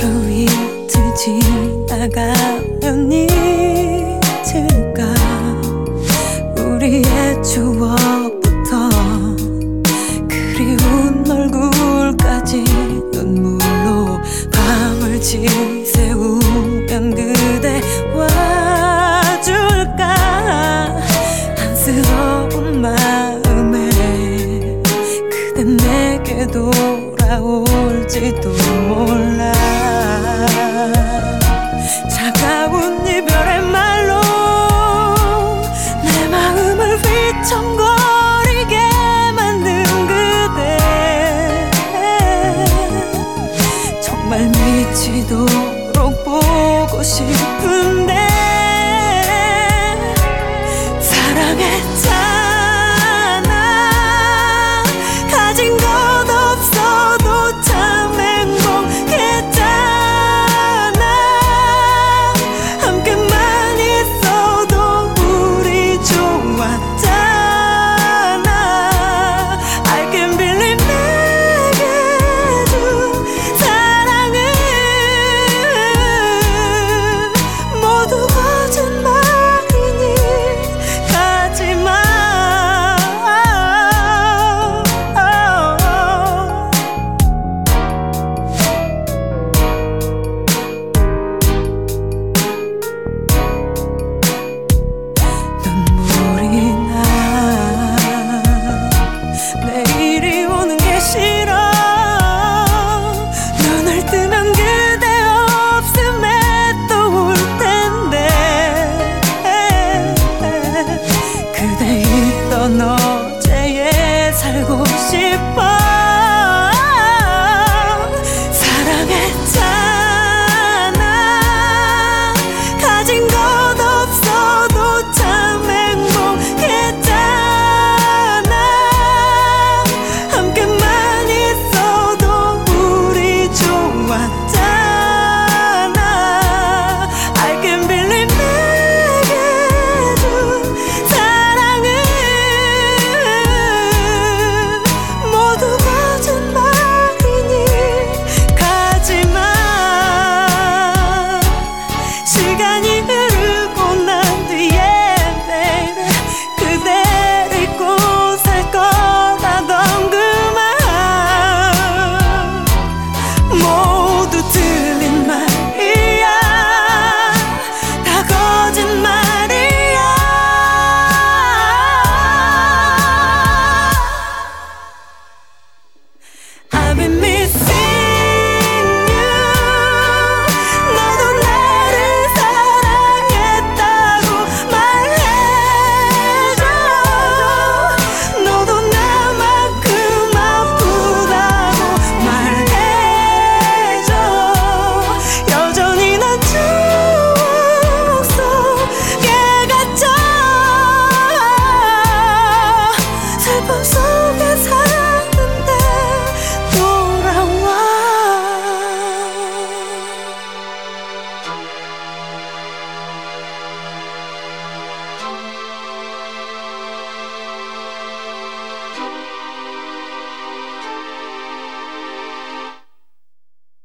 하루 이틀 지나가면 잊을까? 우리의 추억부터 그리운 얼굴까지 눈물로 밤을 지새우면 그대 와줄까? 안쓰러운 마음에 그대 내게 돌아올지도 몰라 미치도록 보고 싶은 그대 있던 어제에 살고 싶어.